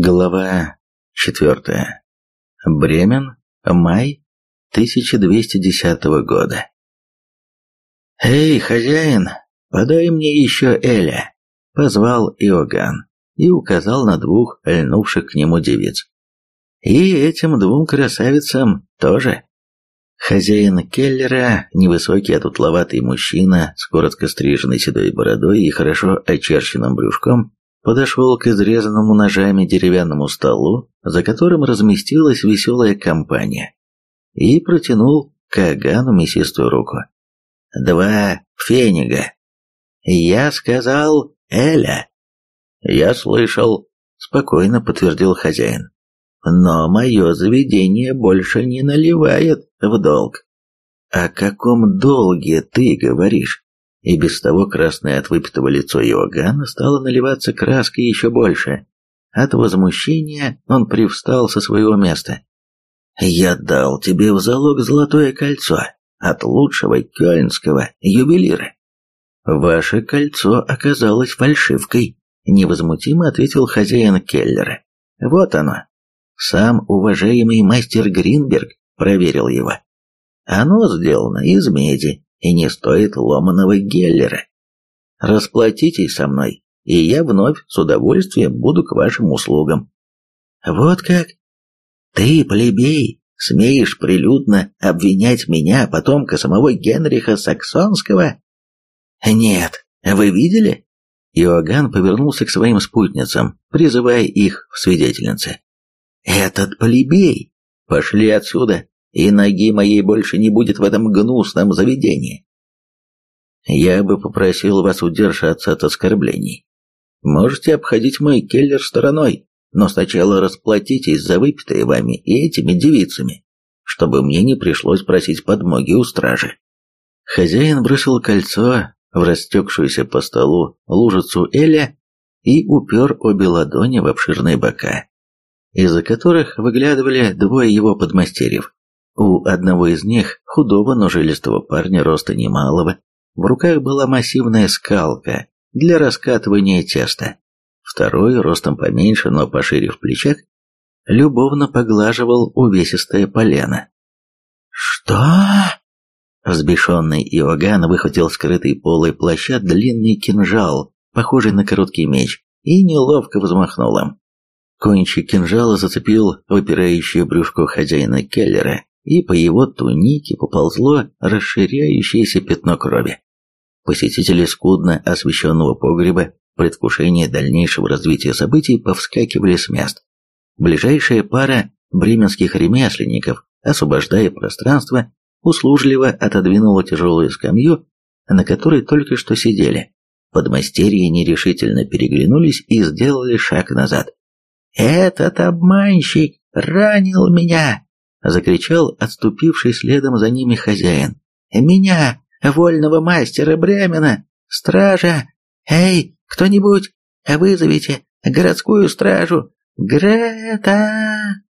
Глава четвертая. Бремен, май 1210 года. «Эй, хозяин, подай мне еще Эля!» — позвал Иоганн и указал на двух льнувших к нему девиц. «И этим двум красавицам тоже!» Хозяин Келлера, невысокий, отутловатый мужчина с коротко стриженной седой бородой и хорошо очерченным брюшком, подошел к изрезанному ножами деревянному столу, за которым разместилась веселая компания, и протянул к Агану мясистую руку. «Два фенига!» «Я сказал Эля!» «Я слышал», — спокойно подтвердил хозяин. «Но мое заведение больше не наливает в долг». «О каком долге ты говоришь?» И без того красное от выпитого лицо Иоганна стало наливаться краской еще больше. От возмущения он привстал со своего места. «Я дал тебе в залог золотое кольцо от лучшего кёльнского ювелира». «Ваше кольцо оказалось фальшивкой», — невозмутимо ответил хозяин Келлера. «Вот оно. Сам уважаемый мастер Гринберг проверил его. Оно сделано из меди, и не стоит ломаного геллера. Расплатитесь со мной, и я вновь с удовольствием буду к вашим услугам. Вот как? Ты, плебей, смеешь прилюдно обвинять меня, потомка самого Генриха Саксонского? Нет, вы видели? Иоганн повернулся к своим спутницам, призывая их в свидетельницы. «Этот плебей! Пошли отсюда! И ноги моей больше не будет в этом гнусном заведении. Я бы попросил вас удержаться от оскорблений. Можете обходить мой келлер стороной, но сначала расплатитесь за выпитое вами и этими девицами, чтобы мне не пришлось просить подмоги у стражи. Хозяин бросил кольцо в растекшуюся по столу лужицу Эля и упер обе ладони в обширные бока, из-за которых выглядывали двое его подмастерьев. У одного из них, худого, но жилистого парня роста немалого, в руках была массивная скалка для раскатывания теста. Второй, ростом поменьше, но пошире в плечах, любовно поглаживал увесистое полено. «Что?» Взбешенный Иоганн выхватил скрытый полой плаща длинный кинжал, похожий на короткий меч, и неловко взмахнул им. Кончик кинжала зацепил выпирающее брюшко хозяина Келлера, и по его тунике поползло расширяющееся пятно крови. Посетители скудно освещенного погреба в предвкушении дальнейшего развития событий повскакивали с мест. Ближайшая пара бременских ремесленников, освобождая пространство, услужливо отодвинула тяжелую скамью, на которой только что сидели. Подмастерья нерешительно переглянулись и сделали шаг назад. «Этот обманщик ранил меня!» Закричал отступивший следом за ними хозяин. «Меня, вольного мастера Бремена! Стража! Эй, кто-нибудь, вызовите городскую стражу! Грета!»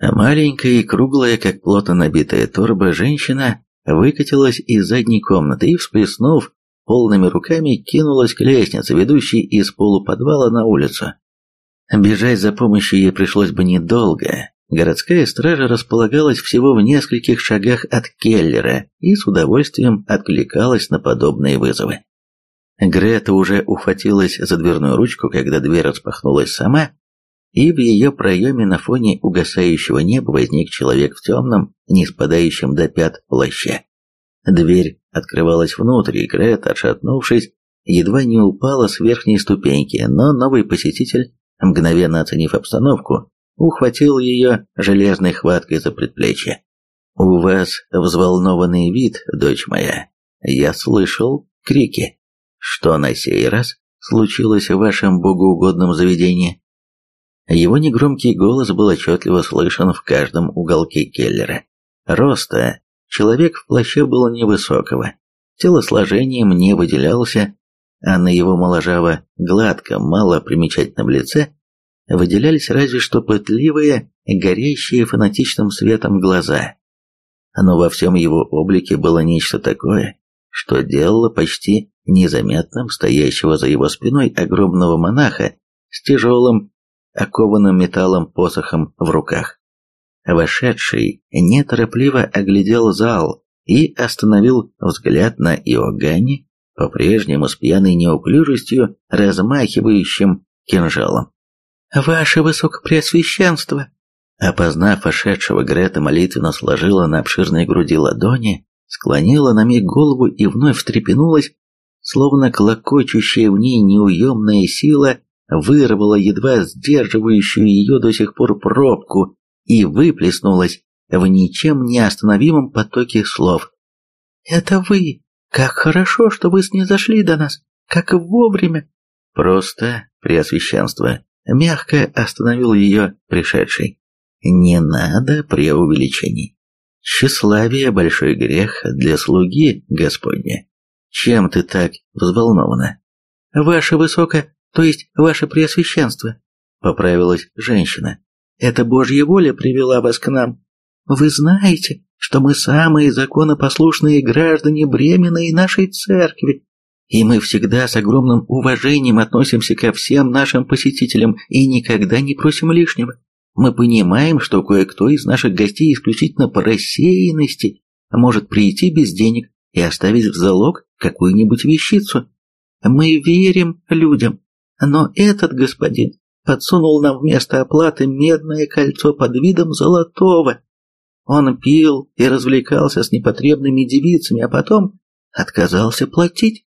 Маленькая и круглая, как плотно набитая торба, женщина выкатилась из задней комнаты и, всплеснув полными руками, кинулась к лестнице, ведущей из полуподвала на улицу. Бежать за помощью ей пришлось бы недолго, Городская стража располагалась всего в нескольких шагах от Келлера и с удовольствием откликалась на подобные вызовы. Грета уже ухватилась за дверную ручку, когда дверь распахнулась сама, и в ее проеме на фоне угасающего неба возник человек в темном, не спадающем до пят плаще. Дверь открывалась внутрь, и Грета, отшатнувшись, едва не упала с верхней ступеньки, но новый посетитель, мгновенно оценив обстановку, ухватил ее железной хваткой за предплечье. «У вас взволнованный вид, дочь моя. Я слышал крики. Что на сей раз случилось в вашем богоугодном заведении?» Его негромкий голос был отчетливо слышен в каждом уголке Келлера. Роста человек в плаще был невысокого, телосложением не выделялся, а на его моложаво гладком, мало примечательном лице выделялись разве что пытливые, горящие фанатичным светом глаза. Но во всем его облике было нечто такое, что делало почти незаметным стоящего за его спиной огромного монаха с тяжелым, окованным металлом посохом в руках. Вошедший неторопливо оглядел зал и остановил взгляд на Иоганне, по-прежнему с пьяной неуклюжестью, размахивающим кинжалом. «Ваше Высокопреосвященство!» Опознав вошедшего, Грета молитвенно сложила на обширной груди ладони, склонила на миг голову и вновь встрепенулась, словно клокочущая в ней неуемная сила вырвала едва сдерживающую ее до сих пор пробку и выплеснулась в ничем не остановимом потоке слов. «Это вы! Как хорошо, что вы снизошли до нас! Как вовремя!» «Просто, Преосвященство!» Мягко остановил ее пришедший. «Не надо преувеличений. Тщеславие – большой грех для слуги Господня. Чем ты так взволнована?» «Ваше высоко, то есть ваше преосвященство», – поправилась женщина. «Это Божья воля привела вас к нам. Вы знаете, что мы самые законопослушные граждане Бременной нашей церкви, и мы всегда с огромным уважением относимся ко всем нашим посетителям и никогда не просим лишнего. Мы понимаем, что кое-кто из наших гостей исключительно по рассеянности может прийти без денег и оставить в залог какую-нибудь вещицу. Мы верим людям, но этот господин подсунул нам вместо оплаты медное кольцо под видом золотого. Он пил и развлекался с непотребными девицами, а потом отказался платить.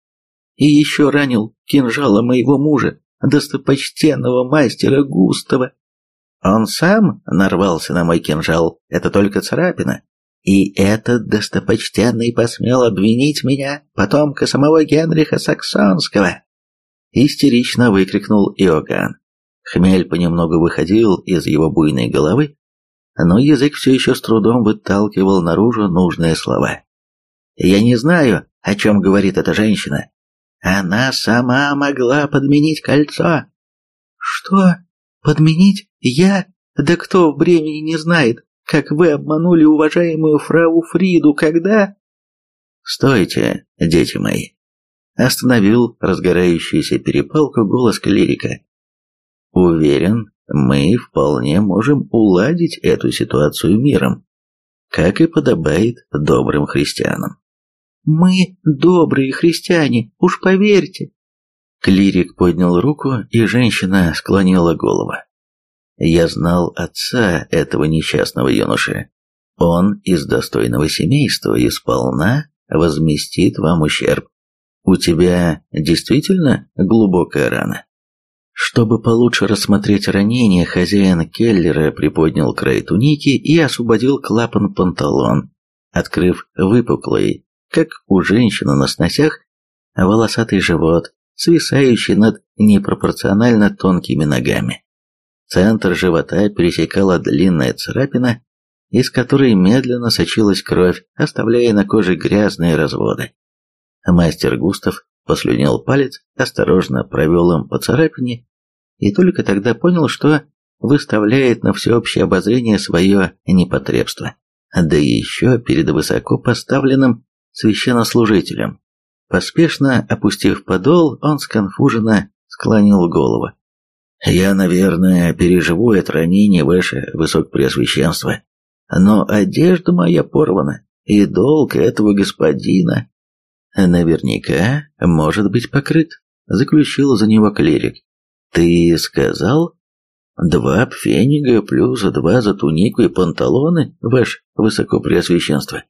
И еще ранил кинжалом моего мужа, достопочтенного мастера Густава. Он сам нарвался на мой кинжал, это только царапина. И этот достопочтенный посмел обвинить меня, потомка самого Генриха Саксонского. Истерично выкрикнул Иоганн. Хмель понемногу выходил из его буйной головы, но язык все еще с трудом выталкивал наружу нужные слова. «Я не знаю, о чем говорит эта женщина. Она сама могла подменить кольцо». «Что? Подменить? Я? Да кто в Бремени не знает, как вы обманули уважаемую фрау Фриду, когда...» «Стойте, дети мои!» Остановил разгорающуюся перепалку голос клирика. «Уверен, мы вполне можем уладить эту ситуацию миром, как и подобает добрым христианам». «Мы добрые христиане, уж поверьте!» Клирик поднял руку, и женщина склонила голову. Я знал отца этого несчастного юноши. Он из достойного семейства и сполна возместит вам ущерб. У тебя действительно глубокая рана? Чтобы получше рассмотреть ранение, хозяин Келлера приподнял край туники и освободил клапан панталон, открыв выпуклый, как у женщины на сносях, волосатый живот, свисающий над непропорционально тонкими ногами. Центр живота пересекала длинная царапина, из которой медленно сочилась кровь, оставляя на коже грязные разводы. Мастер Густав послюнил палец, осторожно провел им по царапине и только тогда понял, что выставляет на всеобщее обозрение свое непотребство, да еще перед высоко поставленным священнослужителем. Поспешно опустив подол, он сконфуженно склонил голову. Я, наверное, переживу это ранение, ваше высокопреосвященство. Но одежда моя порвана, и долг этого господина наверняка может быть покрыт, заключил за него клирик. Ты сказал? Два пфенига плюс два за тунику и панталоны, ваше высокопреосвященство.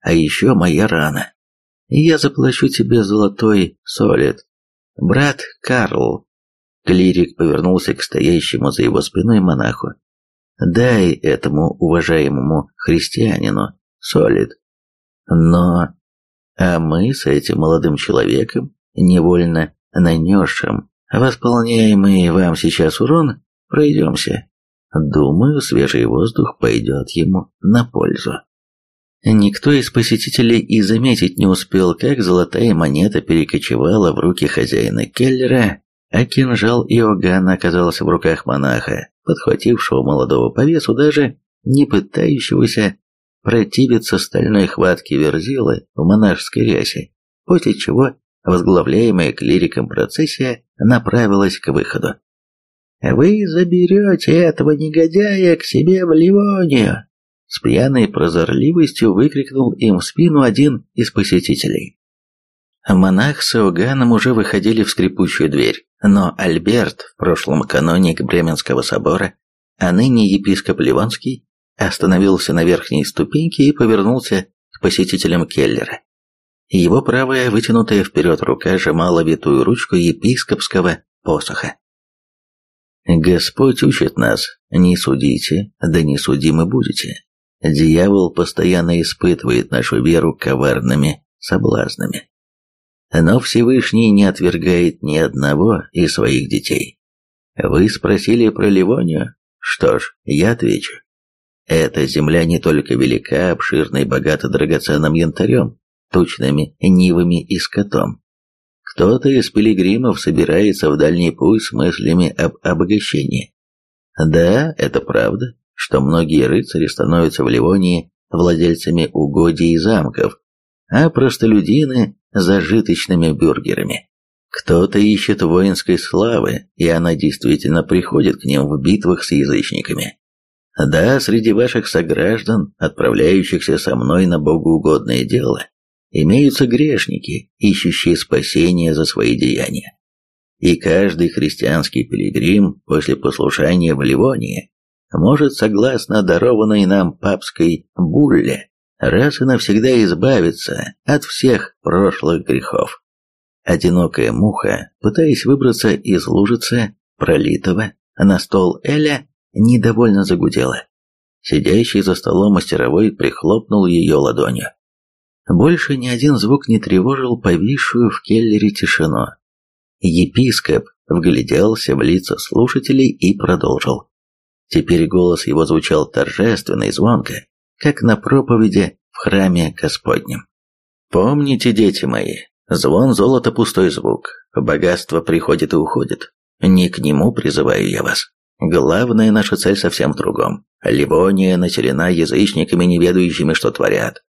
А еще моя рана. Я заплачу тебе золотой солид. Брат Карл, Клирик повернулся к стоящему за его спиной монаху. «Дай этому уважаемому христианину, солид. Но... А мы с этим молодым человеком, невольно нанесшим восполняемый вам сейчас урон, пройдемся. Думаю, свежий воздух пойдет ему на пользу». Никто из посетителей и заметить не успел, как золотая монета перекочевала в руки хозяина Келлера, а кинжал Иоганна оказался в руках монаха, подхватившего молодого по весу, даже не пытающегося противиться стальной хватке верзилы в монашеской рясе, после чего возглавляемая клириком процессия направилась к выходу. вы заберете этого негодяя к себе в Ливонию!» С пьяной прозорливостью выкрикнул им в спину один из посетителей. Монах с Иоганном уже выходили в скрипучую дверь, но Альберт, в прошлом каноник Бременского собора, а ныне епископ Ливонский, остановился на верхней ступеньке и повернулся к посетителям Келлера. Его правая, вытянутая вперед рука, сжимала витую ручку епископского посоха. «Господь учит нас, не судите, да не судимы будете. Дьявол постоянно испытывает нашу веру коварными соблазнами. Но Всевышний не отвергает ни одного из своих детей. Вы спросили про Ливонию? Что ж, я отвечу. Эта земля не только велика, обширна и богата драгоценным янтарем, тучными нивами и скотом. Кто-то из пилигримов собирается в дальний путь с мыслями об обогащении. Да, это правда, что многие рыцари становятся в Ливонии владельцами угодий и замков, а простолюдины – зажиточными бюргерами. Кто-то ищет воинской славы, и она действительно приходит к ним в битвах с язычниками. Да, среди ваших сограждан, отправляющихся со мной на богоугодное дело, имеются грешники, ищущие спасения за свои деяния. И каждый христианский пилигрим после послушания в Ливонии может, согласно дарованной нам папской булле, раз и навсегда избавиться от всех прошлых грехов. Одинокая муха, пытаясь выбраться из лужицы, пролитого на стол Эля, недовольно загудела. Сидящий за столом мастеровой прихлопнул ее ладонью. Больше ни один звук не тревожил повисшую в келлере тишину. Епископ вгляделся в лица слушателей и продолжил. Теперь голос его звучал торжественно и звонко, как на проповеди в храме Господнем. «Помните, дети мои, звон золота – пустой звук, богатство приходит и уходит. Не к нему призываю я вас. Главная наша цель совсем в другом. Ливония населена язычниками, не ведающими, что творят.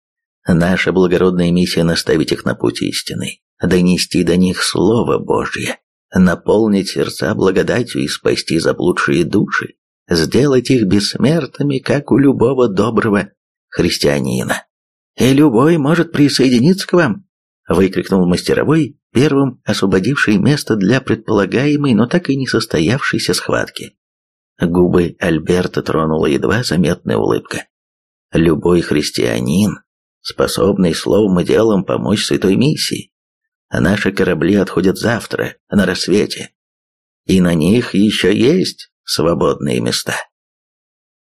Наша благородная миссия – наставить их на путь истины, донести до них Слово Божье, наполнить сердца благодатью и спасти заблудшие души, сделать их бессмертными, как у любого доброго христианина. «И любой может присоединиться к вам!» – выкрикнул мастеровой, первым освободивший место для предполагаемой, но так и не состоявшейся схватки. Губы Альберта тронула едва заметная улыбка. Любой христианин, способный словом и делом помочь святой миссии. Наши корабли отходят завтра, на рассвете. И на них еще есть свободные места.